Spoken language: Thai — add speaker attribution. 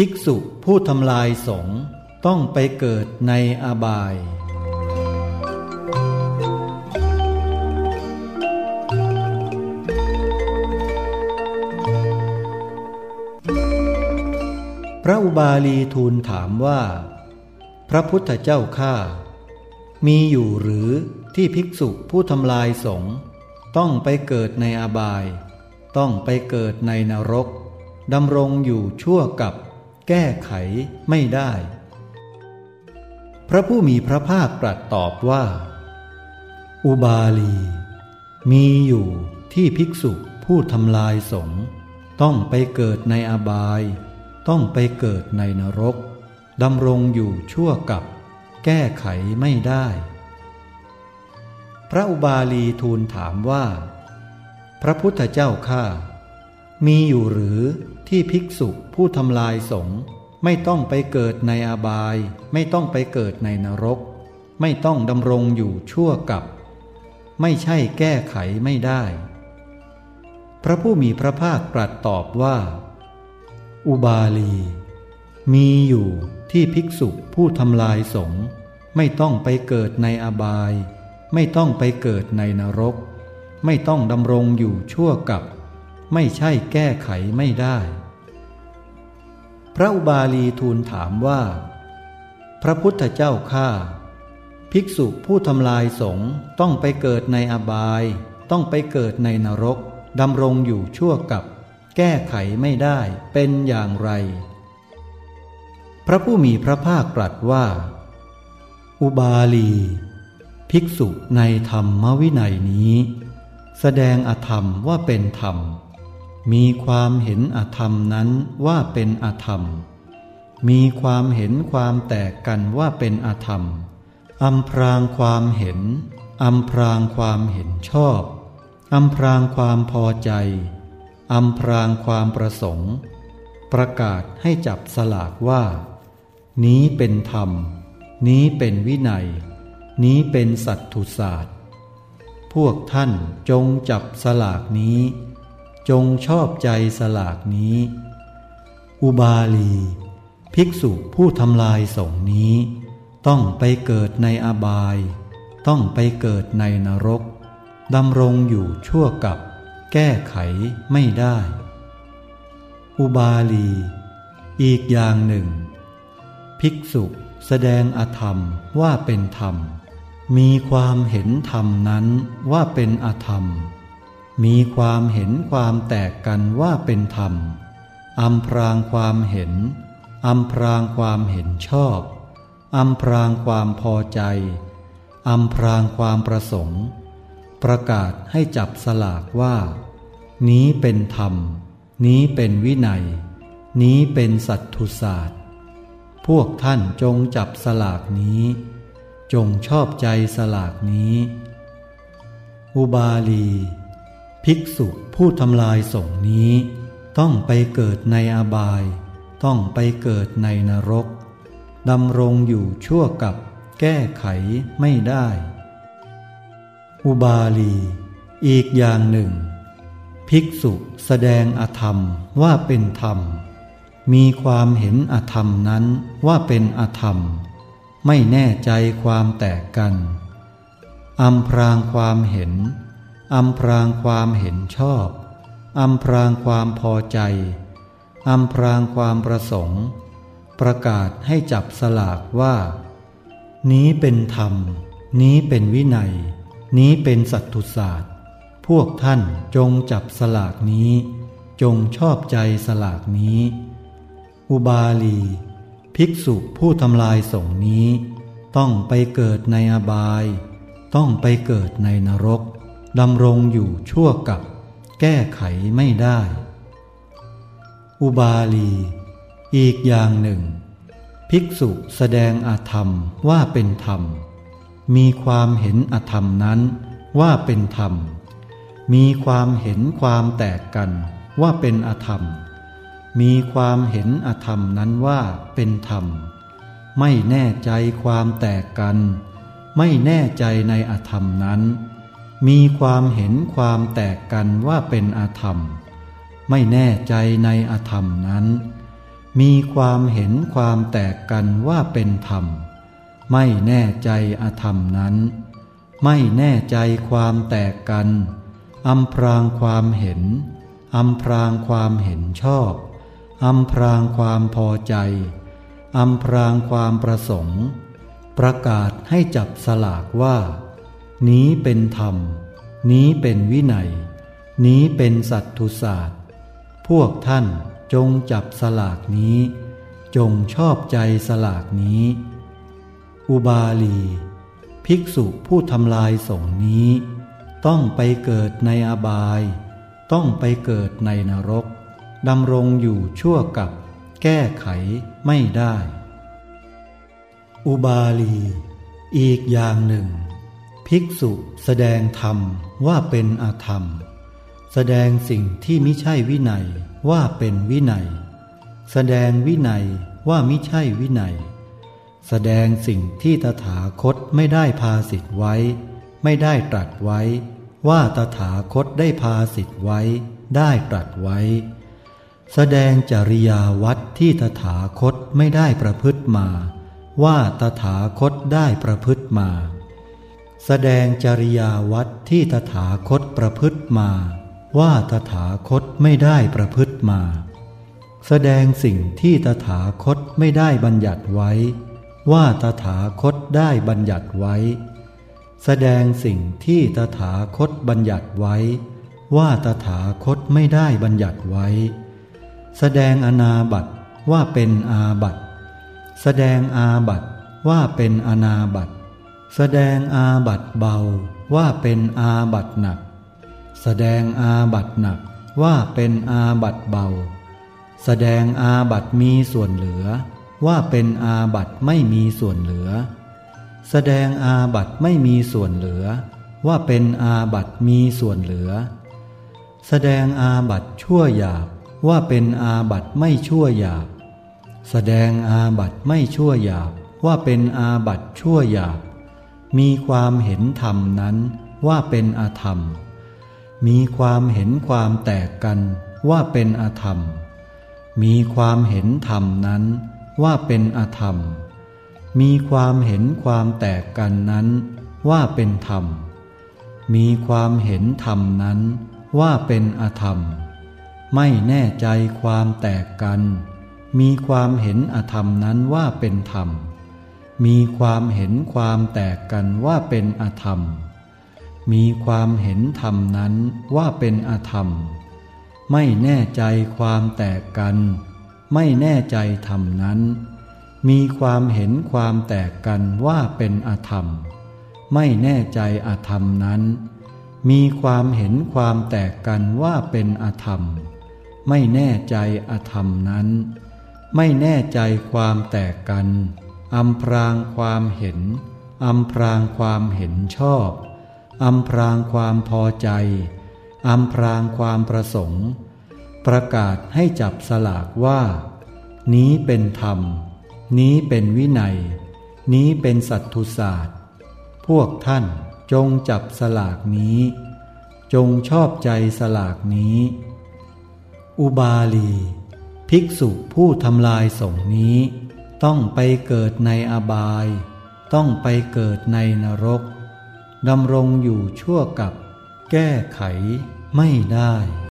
Speaker 1: ภิกษุผู้ทำลายสงฆ์ต้องไปเกิดในอบาย พระอุบาลีทูลถามว่า พระพุทธเจ้าข้ามีอยู่หรือที่ภิกษุผู้ทำลายสงฆ์ต้องไปเกิดในอบาย ต้องไปเกิดในนรกดำรงอยู่ชั่วกับ แก้ไขไม่ได้ พระผู้มีพระภาคตรัสตอบว่า อุบาลี มีอยู่ที่ภิกษุผู้ทำลายสงฆ์ต้องไปเกิดในอบาย ต้องไปเกิดในนรกดำรงอยู่ชั่วกับ แก้ไขไม่ได้ พระอุบาลีทูลถามว่า พระพุทธเจ้าข้า มีอยู่หรือที่ภิกษุผู้ทำลายสงฆ์ไม่ต้องไปเกิดในอบาย ไม่ต้องไปเกิดในนรก ไม่ต้องดำรงอยู่ชั่วกับ ไม่ใช่แก้ไขไม่ได้ พระผู้มีพระภาคตรัสตอบว่า อุบาลี มีอยู่ที่ภิกษุผู้ทำลายสงฆ์ไม่ต้องไปเกิดในอบาย ไม่ต้องไปเกิดในนรก ไม่ต้องดำรงอยู่ชั่วกับ ไม่ใช่แก้ไขไม่ได้ พระอุบาลีทูลถามว่า พระพุทธเจ้าข้าภิกษุผู้ทำลายสงฆ์ต้องไปเกิดในอบาย ต้องไปเกิดในนรกดำรงอยู่ชั่วกับ แก้ไขไม่ได้เป็นอย่างไร พระผู้มีพระภาคตรัสว่า อุบาลี ภิกษุในธรรมวินัยนี้ แสดงอธรรมว่าเป็นธรรม มีความเห็นอธรรมนั้นว่าเป็นอธรรม มีความเห็นความแตกกันว่าเป็นอธรรมอำพรางความเห็นอำพรางความเห็นชอบอำพรางความพอใจอำพรางความประสงค์ ประกาศให้จับสลากว่า นี้เป็นธรรม นี้เป็นวินัย นี้เป็นสัตถุศาสตร์ พวกท่านจงจับสลากนี้ จงชอบใจสลากนี้ อุบาลี ภิกษุผู้ทำลายสงนี้ ต้องไปเกิดในอบาย ต้องไปเกิดในนรกดำรงอยู่ชั่วกับ แก้ไขไม่ได้ อุบาลี อีกอย่างหนึ่ง ภิกษุแสดงอธรรมว่าเป็นธรรม มีความเห็นธรรมนั้นว่าเป็นอธรรม มีความเห็นความแตกกันว่าเป็นธรรมอำพรางความเห็นอำพรางความเห็นชอบอำพรางความพอใจอำพรางความประสงค์ ประกาศให้จับสลากว่า นี้เป็นธรรม นี้เป็นวินัย นี้เป็นสัตทุศาสตร์ พวกท่านจงจับสลากนี้ จงชอบใจสลากนี้ อุบาลี ภิกษุผู้ทำลายสงนี้ ต้องไปเกิดในอบาย ต้องไปเกิดในนรกดำรงอยู่ชั่วกับแก้ไขไม่ได้ อุบาลี อีกอย่างหนึ่ง ภิกษุแสดงอธรรมว่าเป็นธรรม มีความเห็นอธรรมนั้นว่าเป็นอธรรม ไม่แน่ใจความแตกกันอำพรางความเห็น อำพรางความเห็นชอบอำพรางความพอใจอำพรางความประสงค์ ประกาศให้จับสลากว่า นี้เป็นธรรม นี้เป็นวินัย นี้เป็นสัตตุศาสตร์ พวกท่านจงจับสลากนี้ จงชอบใจสลากนี้ อุบาลี ภิกษุผู้ทำลายสงนี้ ต้องไปเกิดในอบาย ต้องไปเกิดในนรก ดำรงอยู่ชั่วกับ แก้ไขไม่ได้ อุบาลี อีกอย่างหนึ่ง ภิกษุแสดงอาธรรมว่าเป็นธรรม มีความเห็นอธรรมนั้นว่าเป็นธรรม มีความเห็นความแตกกันว่าเป็นอธรรม มีความเห็นอธรรมนั้นว่าเป็นธรรม ไม่แน่ใจความแตกกัน ไม่แน่ใจในอธรรมนั้น มีความเห็นความแตกกันว่าเป็นอาธรรม ไม่แน่ใจในอาธรรมนั้น มีความเห็นความแตกกันว่าเป็นธรรม ไม่แน่ใจอธรรมนั้น ไม่แน่ใจความแตกกันอำพรางความเห็นอำพรางความเห็นชอบอำพรางความพอใจอำพรางความประสงค์ ประกาศให้จับสลากว่า นี้เป็นธรรม นี้เป็นวินัย นี้เป็นสัตตุศาสตร์พวกท่านจงจับสลากนี้ จงชอบใจสลากนี้ อุบาลี ภิกษุผู้ทำลายสงนี้ ต้องไปเกิดในอบาย ต้องไปเกิดในนรกดำรงอยู่ชั่วกับแก้ไขไม่ได้ อุบาลี อีกอย่างหนึ่ง ภิกษุแสดงธรรมว่าเป็นอาธรรม แสดงสิ่งที่มิใช่วินัยว่าเป็นวินัย แสดงวินัยว่ามิใช่วินัย แสดงสิ่งที่ตถาคตไม่ได้พาสิทธไว้ ไม่ได้ตรัสไว้ ว่าตถาคตได้พาสิทธไว้ ได้ตรัสไว้ แสดงจริยาวัดที่ตถาคตไม่ได้ประพฤติมา ว่าตถาคตได้ประพฤติมา แสดงจริยาวัดที่ตถาคตประพฤติมา ว่าตถาคตไม่ได้ประพฤติมา แสดงสิ่งที่ตถาคตไม่ได้บัญญัติไว้ ว่าตถาคตได้บัญญัติไว้ แสดงสิ่งที่ตถาคตบัญญัติไว้ ว่าตถาคตไม่ได้บัญญัติไว้ แสดงอนาบัตว่าเป็นอาบัตแสดงอาบัตว่าเป็นอนาบัต แสดงอาบัตเบาว่าเป็นอาบัตหนัก แสดงอาบัตหนักว่าเป็นอาบัตเบา แสดงอาบัตมีส่วนเหลือ ว่าเป็นอาบัตไม่มีส่วนเหลือ แสดงอาบัตไม่มีส่วนเหลือ ว่าเป็นอาบัตมีส่วนเหลือ แสดงอาบัตชั่วหยาบว่าเป็นอาบัตไม่ชั่วหยาบ แสดงอาบัตไม่ชั่วหยาบว่าเป็นอาบัตชั่วหยาบ มีความเห็นธรรมนั้นว่าเป็นอธรรม มีความเห็นความแตกกันว่าเป็นอธรรม มีความเห็นธรรมนั้นว่าเป็นอธรรม มีความเห็นความแตกกันนั้นว่าเป็นธรรม มีความเห็นธรรมนั้นว่าเป็นอธรรม ไม่แน่ใจความแตกกัน มีความเห็นอธรรมนั้นว่าเป็นธรรม มีความเห็นความแตกกันว่าเป็นอธรรม มีความเห็นธรรมนั้นว่าเป็นอธรรม ไม่แน่ใจความแตกกัน ไม่แน่ใจธรรมนั้น มีความเห็นความแตกกันว่าเป็นอธรรม ไม่แน่ใจอธรรมนั้น มีความเห็นความแตกกันว่าเป็นอธรรม ไม่แน่ใจอธรรมนั้น ไม่แน่ใจความแตกกัน อำพรางความเห็นอำพรางความเห็นชอบอำพรางความพอใจอำพรางความประสงค์ ประกาศให้จับสลากว่า นี้เป็นธรรม นี้เป็นวินัย นี้เป็นสัตตุศาสตร์ พวกท่านจงจับสลากนี้ จงชอบใจสลากนี้ อุบาลี ภิกษุผู้ทำลายสงนี้ ต้องไปเกิดในอบาย ต้องไปเกิดในนรกดำรงอยู่ชั่วกับ แก้ไขไม่ได้